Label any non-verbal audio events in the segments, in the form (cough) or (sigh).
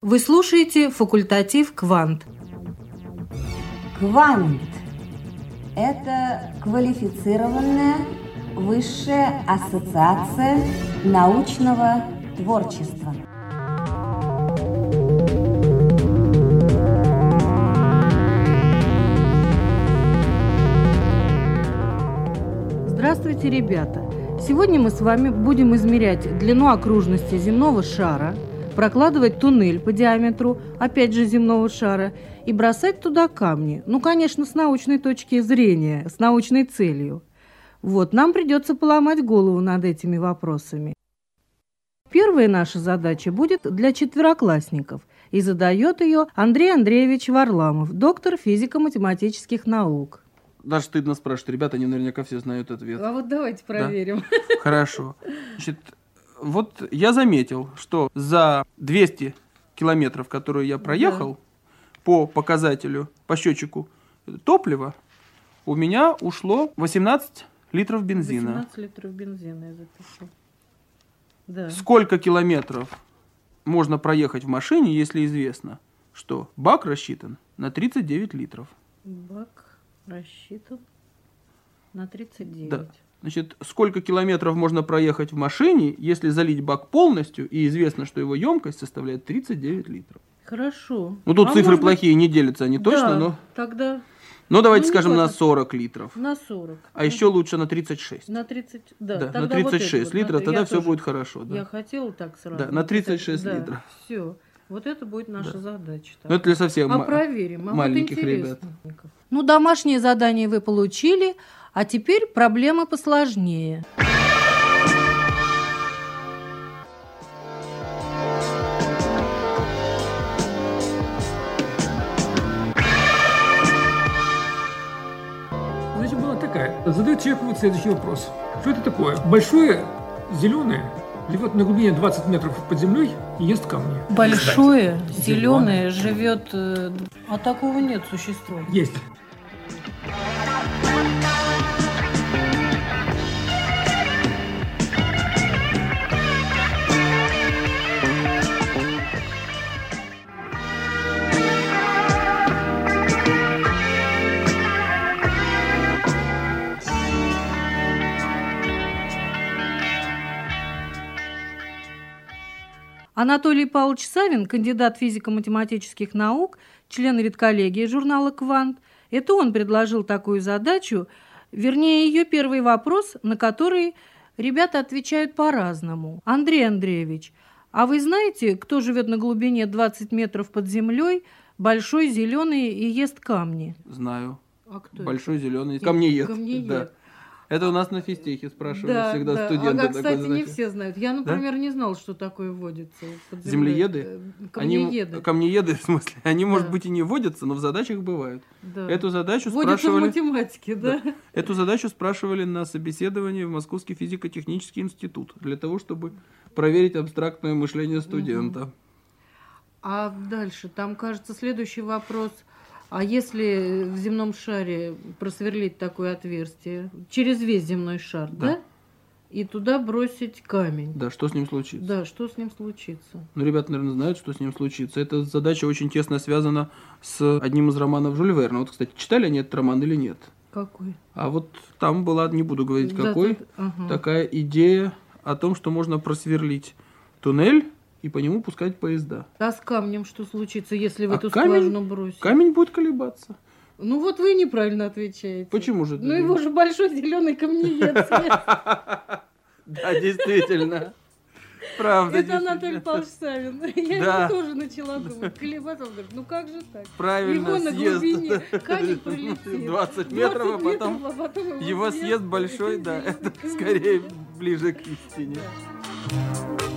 Вы слушаете факультатив «Квант». Квант – это квалифицированная высшая ассоциация научного творчества. Здравствуйте, ребята! Сегодня мы с вами будем измерять длину окружности земного шара, прокладывать туннель по диаметру, опять же, земного шара, и бросать туда камни. Ну, конечно, с научной точки зрения, с научной целью. Вот, нам придется поломать голову над этими вопросами. Первая наша задача будет для четвероклассников, и задает ее Андрей Андреевич Варламов, доктор физико-математических наук. Даже стыдно спрашивать. Ребята, они наверняка все знают ответ. А вот давайте проверим. Да? (laughs) Хорошо. Значит, вот я заметил, что за 200 километров, которые я проехал, да. по показателю, по счетчику топлива, у меня ушло 18 литров бензина. 18 литров бензина я запишу. Да. Сколько километров можно проехать в машине, если известно, что бак рассчитан на 39 литров? Бак рассчитан на 39. Да. Значит, сколько километров можно проехать в машине, если залить бак полностью, и известно, что его емкость составляет 39 литров? Хорошо. Ну, тут а цифры может... плохие, не делятся они точно, да, но... тогда... Ну, давайте ну, скажем, на 40 литров. На 40. А еще лучше на 36. На 30, да. да на 36 вот литров, вот, тогда все тоже... будет хорошо. Да. Я хотела так сразу. Да, на 36 да, литров. Все. Вот это будет наша да. задача. Ну, это для совсем а проверим. А маленьких вот ребят. Ну, домашнее задание вы получили, а теперь проблемы посложнее. Значит, была такая. Задает человеку вот следующий вопрос. Что это такое? Большое, зеленое, живет на глубине 20 метров под землей и ест камни. Большое, зеленое, живет... Э, а такого нет существа. Есть. Анатолий Павлович Савин, кандидат физико-математических наук, член редколлегии журнала «Квант», это он предложил такую задачу, вернее, ее первый вопрос, на который ребята отвечают по-разному. Андрей Андреевич, а вы знаете, кто живет на глубине 20 метров под землей, большой, зеленый и ест камни? Знаю. А кто Большой, зеленый, камнеед. Камнеед. Да. Это у нас на физтехе спрашивали да, всегда да. студенты. Ага, кстати, не все знают. Я, например, да? не знал, что такое водится. Землееды? Э, камнееды. Они, камнееды, (laughs) в смысле, они, да. может быть, и не водятся, но в задачах бывают. Да. Эту задачу водятся спрашивали... в математике, да? да. Эту задачу спрашивали на собеседовании в Московский физико-технический институт для того, чтобы проверить абстрактное мышление студента. Угу. А дальше, там, кажется, следующий вопрос – а если в земном шаре просверлить такое отверстие через весь земной шар, да? да? И туда бросить камень. Да, что с ним случится? Да, что с ним случится? Ну, ребята, наверное, знают, что с ним случится. Эта задача очень тесно связана с одним из романов Жюль Верна. Вот, кстати, читали они этот роман или нет? Какой? А вот там была, не буду говорить да, какой, тут, ага. такая идея о том, что можно просверлить туннель и по нему пускать поезда. А с камнем что случится, если в а эту камень, скважину бросить? Камень будет колебаться. Ну вот вы неправильно отвечаете. Почему же? Ну его же большой зеленый камнеед (laughs) Да, действительно. Правда, Это Анатолий Павлович Савин. (laughs) Я да. его тоже начала думать. Колебаться, он говорит, ну как же так? Правильно, его на глубине (laughs) камень прилетит. 20 метров, 20 а потом, а потом его, его съест, съест большой, да. Это скорее ближе к истине. Да.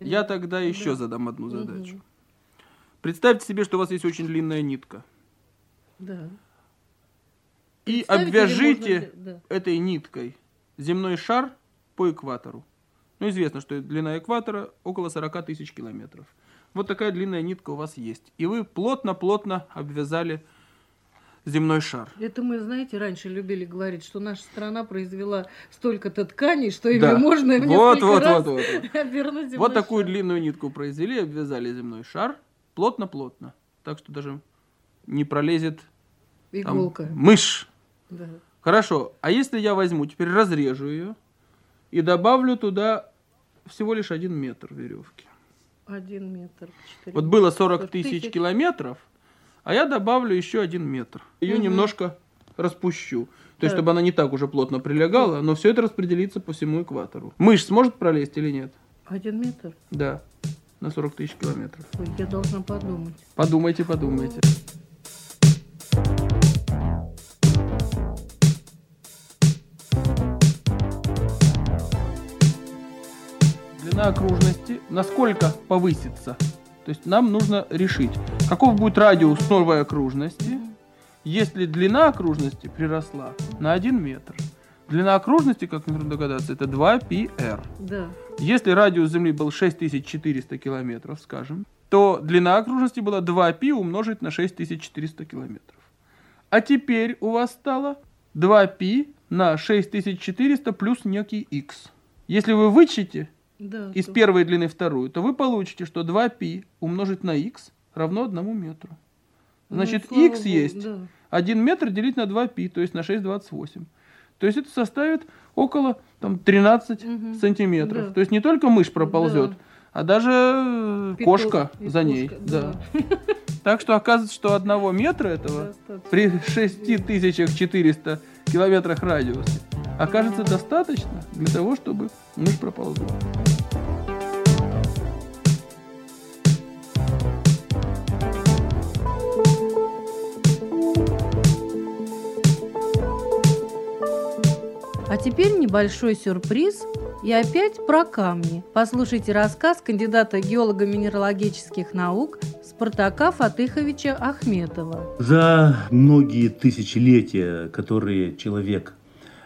Я тогда еще задам одну задачу. Представьте себе, что у вас есть очень длинная нитка. Да. И обвяжите можно- да. этой ниткой земной шар по экватору. Ну, известно, что длина экватора около 40 тысяч километров. Вот такая длинная нитка у вас есть. И вы плотно-плотно обвязали земной шар. Это мы, знаете, раньше любили говорить, что наша страна произвела столько-то тканей, что ими Да. можно Вот, вот, раз вот, вот, вот. (laughs) обернуть Вот такую шар. длинную нитку произвели, обвязали земной шар плотно-плотно. Так что даже не пролезет там, Иголка. мышь. Да. Хорошо, а если я возьму, теперь разрежу ее и добавлю туда всего лишь один метр веревки. Один метр. Вот было метра, 40 тысяч километров, а я добавлю еще один метр. Ее Мгм. немножко распущу. То есть, Так. чтобы она не так уже плотно прилегала, но все это распределится по всему экватору. Мышь сможет пролезть или нет? Один метр? Да, на 40 тысяч километров. Я должна подумать. Подумайте, подумайте. Длина окружности насколько повысится? То есть нам нужно решить, каков будет радиус новой окружности, если длина окружности приросла на 1 метр. Длина окружности, как нужно догадаться, это 2πr. Да. Если радиус Земли был 6400 километров, скажем, то длина окружности была 2π умножить на 6400 километров. А теперь у вас стало 2π на 6400 плюс некий x. Если вы вычтете Да. из то- первой длины вторую, то вы получите, что 2π умножить на x равно 1 метру. Ну, Значит, слава x богу, есть да. 1 метр делить на 2π, то есть на 6,28. То есть это составит около там, 13 Мгм. сантиметров. Да. То есть не только мышь проползет, Да. а даже э, Петух кошка и за ней. кошка, Да. Так что оказывается, что одного метра этого Достаточно. при 6400 километрах радиуса окажется достаточно для того, чтобы мышь проползла. А теперь небольшой сюрприз и опять про камни. Послушайте рассказ кандидата геолого-минералогических наук Спартака Фатыховича Ахметова. За многие тысячелетия, которые человек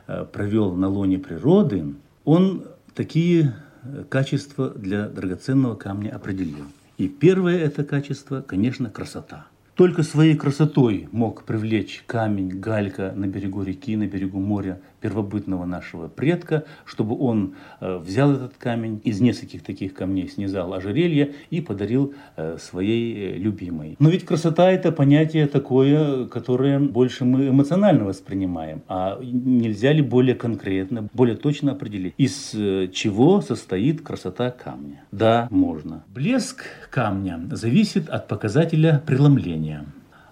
э, провел на лоне природы, он такие э, качества для драгоценного камня определил. И первое это качество, конечно, красота. Только своей красотой мог привлечь камень, галька на берегу реки, на берегу моря первобытного нашего предка, чтобы он э, взял этот камень, из нескольких таких камней снизал ожерелье и подарил э, своей э, любимой. Но ведь красота это понятие такое, которое больше мы эмоционально воспринимаем, а нельзя ли более конкретно, более точно определить, из чего состоит красота камня? Да, можно. Блеск камня зависит от показателя преломления.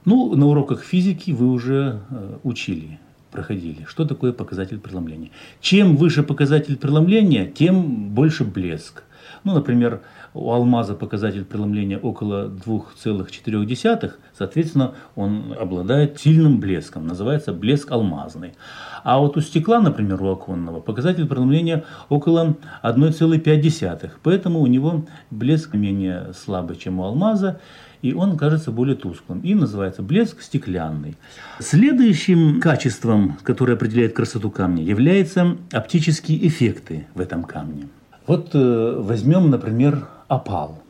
Ну, на уроках физики вы уже э, учили, проходили, что такое показатель преломления. Чем выше показатель преломления, тем больше блеск. Ну, например, у алмаза показатель преломления около 2,4, соответственно, он обладает сильным блеском, называется блеск алмазный. А вот у стекла, например, у оконного, показатель преломления около 1,5, поэтому у него блеск менее слабый, чем у алмаза, и он кажется более тусклым. И называется блеск стеклянный. Следующим качеством, которое определяет красоту камня, являются оптические эффекты в этом камне. Вот э, возьмем, например, опал.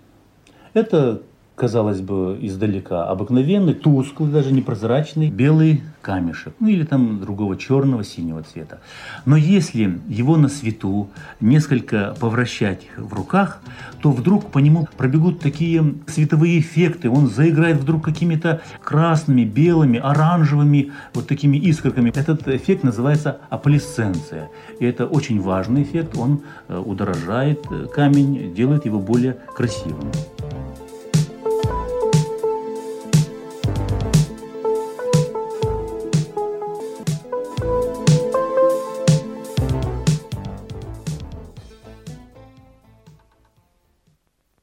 Это, казалось бы, издалека обыкновенный, тусклый, даже непрозрачный белый камешек, ну или там другого черного, синего цвета. Но если его на свету несколько повращать в руках, то вдруг по нему пробегут такие световые эффекты, он заиграет вдруг какими-то красными, белыми, оранжевыми вот такими искорками. Этот эффект называется аполисценция. И это очень важный эффект, он э, удорожает э, камень, делает его более красивым.